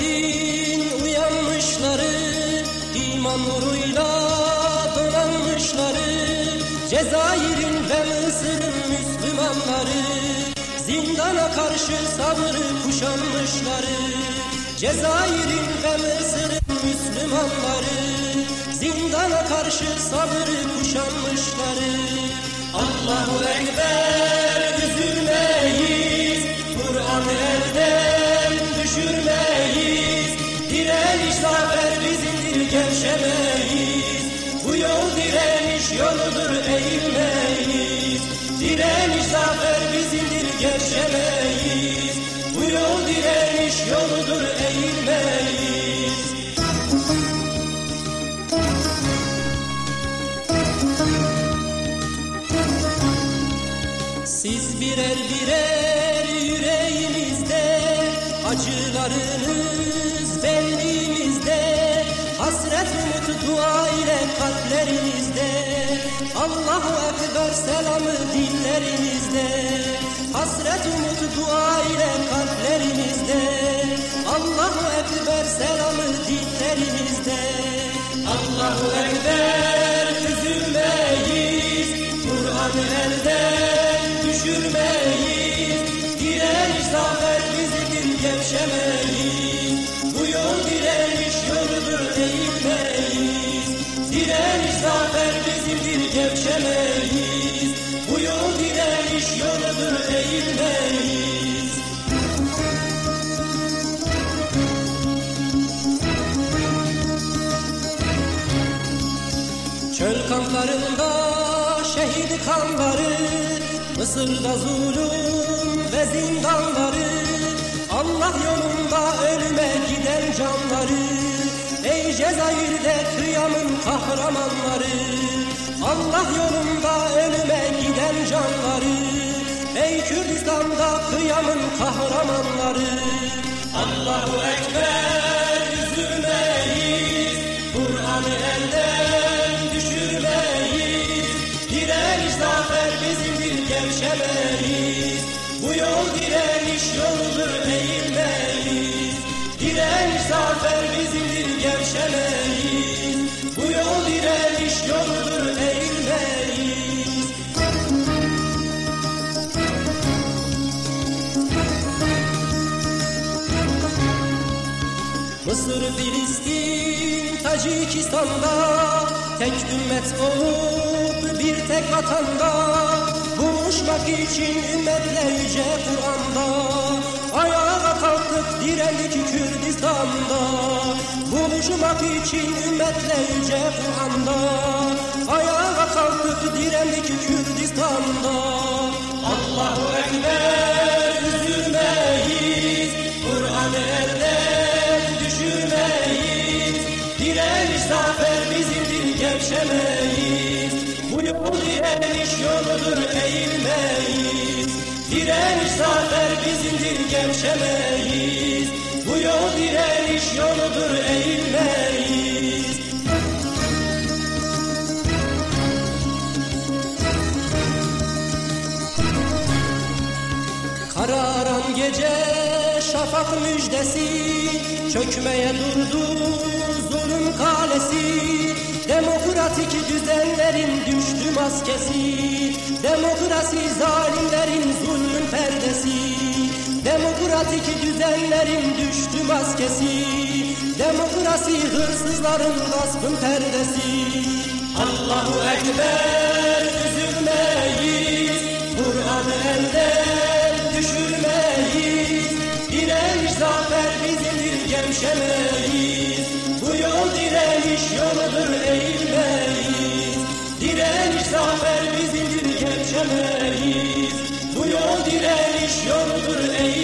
Ümmetin uyanmışları iman nuruyla donanmışları Cezayir'in ve Mısır'ın Müslümanları Zindana karşı sabrı kuşanmışları Cezayir'in ve Mısır'ın Müslümanları Zindana karşı sabrı kuşanmışları. Allahu Ekber. Gevşemeyiz Bu yol direniş yoludur eğilmeyiz. Siz birer birer yüreğimizde Acılarınız benliğimizde Hasret umut dua ile kalplerimizde Allahu Ekber selamı dillerimizde. Hasret umut dua ile kalplerimizde. Allahu Ekber selamı dillerimizde. Allahu Ekber üzülmeyiz. Kur'an elden düşürmeyiz. Direniş zafer bizimdir gevşemeyiz gevşemeyiz Bu yol direniş yoludur eğilmeyiz Çöl kamplarında şehit kanları Mısır'da zulüm ve zindanları. Allah yolunda ölüme giden canları Ey Cezayir'de kıyamın kahramanları Allah yolunda ölüme giden canları Ey Kürdistan'da kıyamın kahramanları. Allahu Ekber Mısır, Filistin, Tacikistan'da Tek ümmet olup bir tek vatanda Buluşmak için ümmetle yüce Kur'an'da Ayağa kalktık direndik Kürdistan'da Buluşmak için ümmetle yüce Kur'an'da Ayağa kalktık direndik Kürdistan'da. Allahu Ekber gevşemeyiz. Bu yol direniş yoludur eğilmeyiz. Direniş zafer bizimdir gevşemeyiz. Bu yol direniş yoludur eğilmeyiz. Kararan gece şafak müjdesi Çökmeye durdu kalesi Demokratik düzenlerin düştü maskesi Demokrasi zalimlerin zulmün perdesi Demokratik düzenlerin düştü maskesi Demokrasi hırsızların gaspın perdesi. Allahu Ekber üzülmeyiz Kur'an elden düşürmeyiz Direniş zafer bizimdir gevşemeyiz Zafer bizimdir gerçemeyiz Bu yol direniş yoldur ey